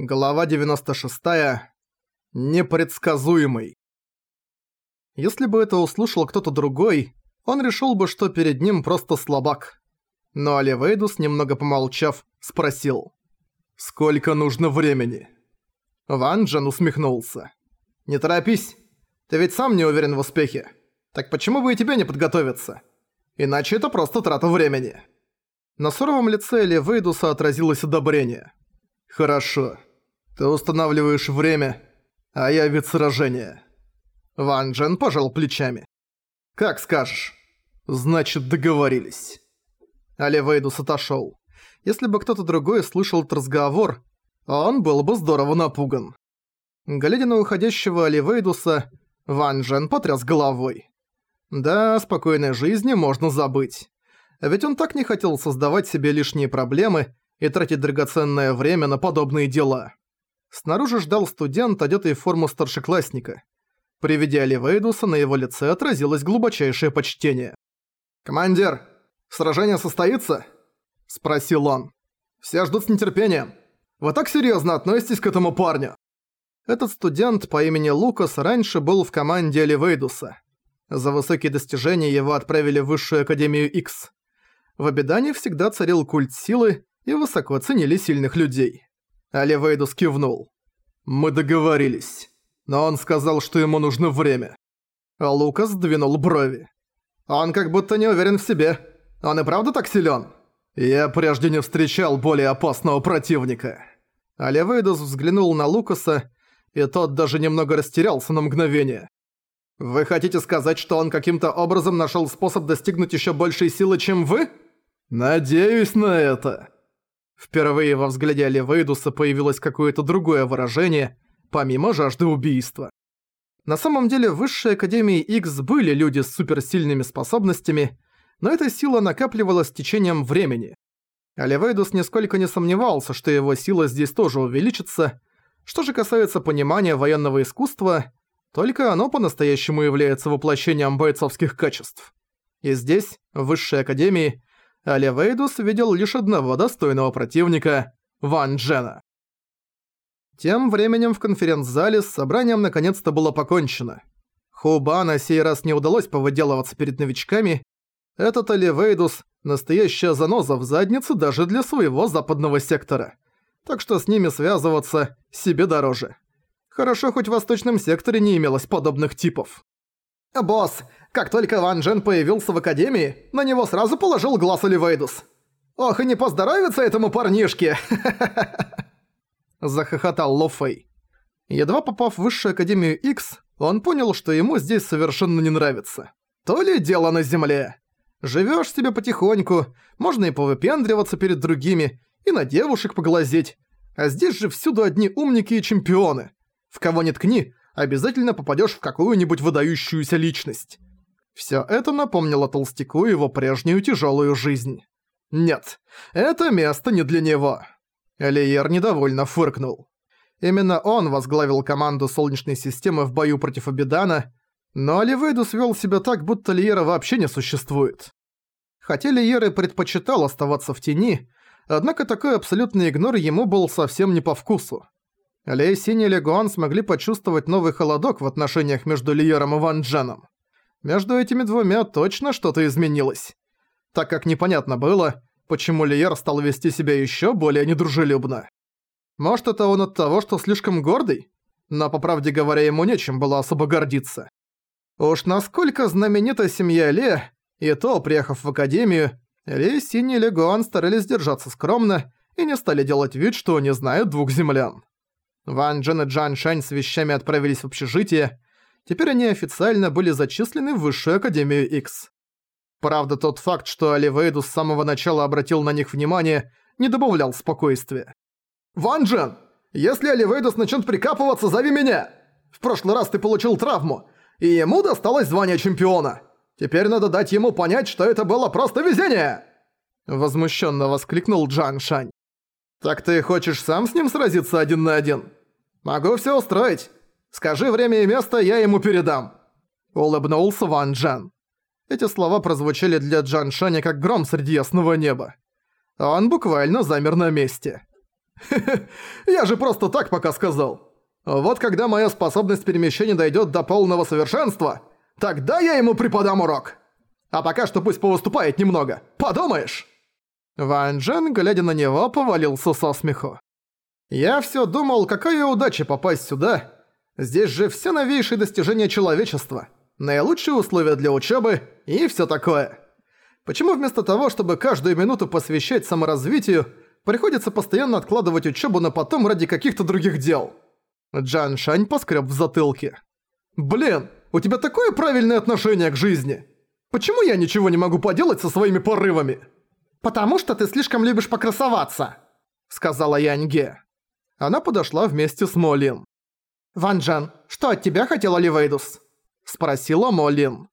Глава 96. Непредсказуемый. Если бы это услышал кто-то другой, он решил бы, что перед ним просто слабак. Но Оливейдус, немного помолчав, спросил. «Сколько нужно времени?» Ван Джен усмехнулся. «Не торопись. Ты ведь сам не уверен в успехе. Так почему бы и тебе не подготовиться? Иначе это просто трата времени». На суровом лице Оливейдуса отразилось одобрение. «Хорошо. Ты устанавливаешь время, а я вид сражения». Ван Джен пожал плечами. «Как скажешь. Значит, договорились». Оливейдус отошёл. Если бы кто-то другой слышал этот разговор, он был бы здорово напуган. Глядя на уходящего Оливейдуса, Ван Джен потряс головой. Да, спокойной жизни можно забыть. Ведь он так не хотел создавать себе лишние проблемы и тратить драгоценное время на подобные дела. Снаружи ждал студент, одетый в форму старшеклассника. При виде Оливейдуса на его лице отразилось глубочайшее почтение. «Командир, сражение состоится?» – спросил он. «Все ждут с нетерпением. Вы так серьезно относитесь к этому парню?» Этот студент по имени Лукас раньше был в команде Оливейдуса. За высокие достижения его отправили в Высшую Академию X. В Абидане всегда царил культ силы, и высоко ценили сильных людей. Оливейдус кивнул. «Мы договорились. Но он сказал, что ему нужно время». А Лукас двинул брови. «Он как будто не уверен в себе. Он и правда так силен? Я прежде не встречал более опасного противника». Оливейдус взглянул на Лукаса, и тот даже немного растерялся на мгновение. «Вы хотите сказать, что он каким-то образом нашел способ достигнуть еще большей силы, чем вы?» «Надеюсь на это», Впервые во взгляде Оливейдуса появилось какое-то другое выражение, помимо жажды убийства. На самом деле в Высшей Академии X были люди с суперсильными способностями, но эта сила накапливалась с течением времени. Оливейдус нисколько не сомневался, что его сила здесь тоже увеличится. Что же касается понимания военного искусства, только оно по-настоящему является воплощением бойцовских качеств. И здесь, в Высшей Академии, а Левейдус видел лишь одного достойного противника – Ван Джена. Тем временем в конференц-зале с собранием наконец-то было покончено. Хуба на сей раз не удалось повыделываться перед новичками. Этот Оливейдус – настоящая заноза в заднице даже для своего западного сектора. Так что с ними связываться себе дороже. Хорошо, хоть в восточном секторе не имелось подобных типов. «Босс, как только Ван Джен появился в Академии, на него сразу положил глаз Оливейдус. Ох, и не поздоровится этому парнишке!» Захохотал Ло Фэй. Едва попав в Высшую Академию X, он понял, что ему здесь совершенно не нравится. То ли дело на земле. Живёшь себе потихоньку, можно и повыпендриваться перед другими, и на девушек поглазеть. А здесь же всюду одни умники и чемпионы. В кого ни ткни, обязательно попадёшь в какую-нибудь выдающуюся личность. Всё это напомнило толстяку его прежнюю тяжёлую жизнь. Нет, это место не для него. Элиер недовольно фыркнул. Именно он возглавил команду Солнечной системы в бою против Абидана, но Оливейдус вел себя так, будто Лиера вообще не существует. Хотя Лиер и предпочитал оставаться в тени, однако такой абсолютный игнор ему был совсем не по вкусу. Лей Синь и Легуан смогли почувствовать новый холодок в отношениях между Лиером и Ван Дженом. Между этими двумя точно что-то изменилось. Так как непонятно было, почему Лиер стал вести себя ещё более недружелюбно. Может, это он от того, что слишком гордый? Но, по правде говоря, ему нечем было особо гордиться. Уж насколько знаменита семья Ле, и то, приехав в Академию, Ли и Легуан старались держаться скромно и не стали делать вид, что не знают двух землян. Ван Джен и Джан Шань с вещами отправились в общежитие. Теперь они официально были зачислены в Высшую Академию X. Правда, тот факт, что Оливейду с самого начала обратил на них внимание, не добавлял спокойствия. «Ван Джен, если Оливейдус начнет прикапываться, зови меня! В прошлый раз ты получил травму, и ему досталось звание чемпиона. Теперь надо дать ему понять, что это было просто везение!» Возмущенно воскликнул Джан Шань. «Так ты хочешь сам с ним сразиться один на один?» «Могу все устроить. Скажи время и место, я ему передам». Улыбнулся Ван Джан. Эти слова прозвучали для Джан Шаня как гром среди ясного неба. Он буквально замер на месте. Хе-хе, я же просто так пока сказал. Вот когда моя способность перемещения дойдет до полного совершенства, тогда я ему преподам урок. А пока что пусть повыступает немного. Подумаешь!» Ван Джен, глядя на него, повалился со смеху. «Я всё думал, какая удача попасть сюда. Здесь же все новейшие достижения человечества, наилучшие условия для учебы и всё такое. Почему вместо того, чтобы каждую минуту посвящать саморазвитию, приходится постоянно откладывать учебу на потом ради каких-то других дел?» Джан Шань поскреб в затылке. «Блин, у тебя такое правильное отношение к жизни! Почему я ничего не могу поделать со своими порывами?» «Потому что ты слишком любишь покрасоваться», — сказала Яньге. Она подошла вместе с Молин. «Ван Джан, что от тебя хотела Ливейдус?» — спросила Молин.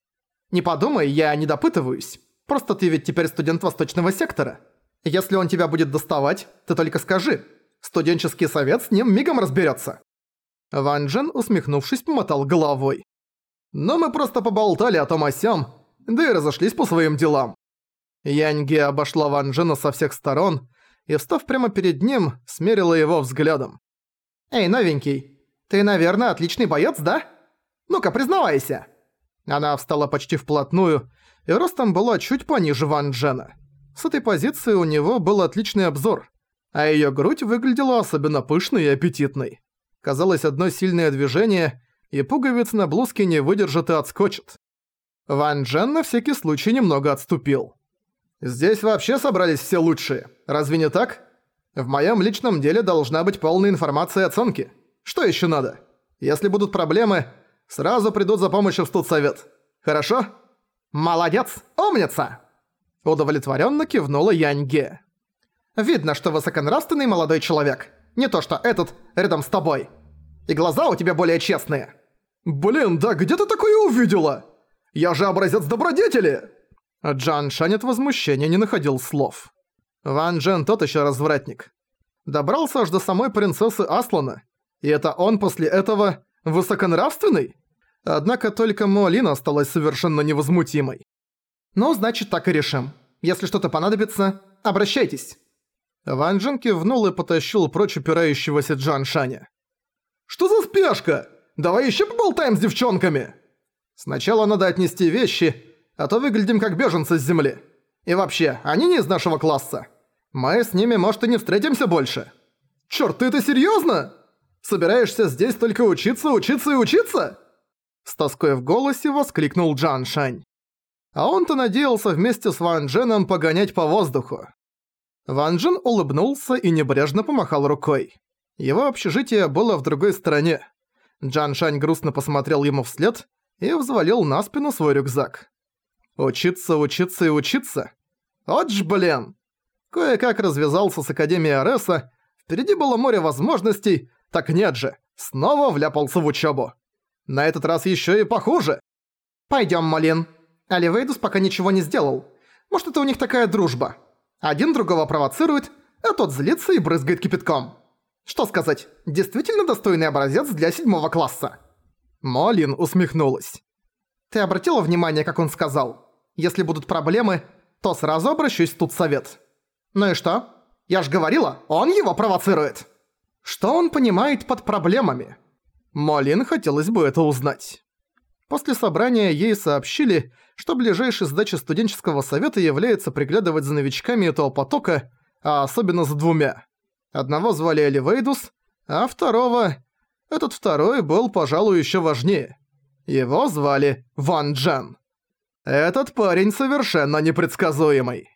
«Не подумай, я не допытываюсь. Просто ты ведь теперь студент Восточного сектора. Если он тебя будет доставать, ты только скажи. Студенческий совет с ним мигом разберется. Ван Джен, усмехнувшись, помотал головой. «Но мы просто поболтали о том о сём, да и разошлись по своим делам». Яньге обошла Ван Джена со всех сторон и, встав прямо перед ним, смерила его взглядом. «Эй, новенький, ты, наверное, отличный боец, да? Ну-ка, признавайся!» Она встала почти вплотную, и ростом была чуть пониже Ван Джена. С этой позиции у него был отличный обзор, а её грудь выглядела особенно пышной и аппетитной. Казалось, одно сильное движение, и пуговицы на блузке не выдержат и отскочат. Ван Джен на всякий случай немного отступил. «Здесь вообще собрались все лучшие, разве не так? В моем личном деле должна быть полная информация и оценки. Что еще надо? Если будут проблемы, сразу придут за помощью в студсовет. Хорошо?» «Молодец! Умница!» Удовлетворенно кивнула Яньге. «Видно, что высоконравственный молодой человек. Не то что этот рядом с тобой. И глаза у тебя более честные». «Блин, да где ты такое увидела? Я же образец добродетели!» Джан Шань от возмущения не находил слов. Ван Джен тот еще развратник. Добрался аж до самой принцессы Аслана. И это он после этого высоконравственный? Однако только Молина осталась совершенно невозмутимой. «Ну, значит, так и решим. Если что-то понадобится, обращайтесь». Ван Джен кивнул и потащил прочь упирающегося Джан Шаня. «Что за спешка? Давай еще поболтаем с девчонками!» «Сначала надо отнести вещи, а то выглядим как беженцы с земли. И вообще, они не из нашего класса. Мы с ними, может, и не встретимся больше». «Чёрт, ты это серьёзно? Собираешься здесь только учиться, учиться и учиться?» С тоской в голосе воскликнул Джан Шань. А он-то надеялся вместе с Ван Дженом погонять по воздуху. Ван Джен улыбнулся и небрежно помахал рукой. Его общежитие было в другой стороне. Джан Шань грустно посмотрел ему вслед и взвалил на спину свой рюкзак. Учиться, учиться и учиться? Вот ж блин! Кое-как развязался с Академией Ареса, впереди было море возможностей, так нет же, снова вляпался в учебу. На этот раз еще и похуже. Пойдем, Малин. Оливейдус пока ничего не сделал. Может, это у них такая дружба. Один другого провоцирует, а тот злится и брызгает кипятком. Что сказать, действительно достойный образец для седьмого класса. Молин усмехнулась. Ты обратила внимание, как он сказал? Если будут проблемы, то сразу обращусь тут совет. Ну и что? Я ж говорила, он его провоцирует. Что он понимает под проблемами? Молин хотелось бы это узнать. После собрания ей сообщили, что ближайшей задачей студенческого совета является приглядывать за новичками этого потока, а особенно за двумя. Одного звали Эливейдус, а второго... Этот второй был, пожалуй, еще важнее. Его звали Ван Джен. Этот парень совершенно непредсказуемый.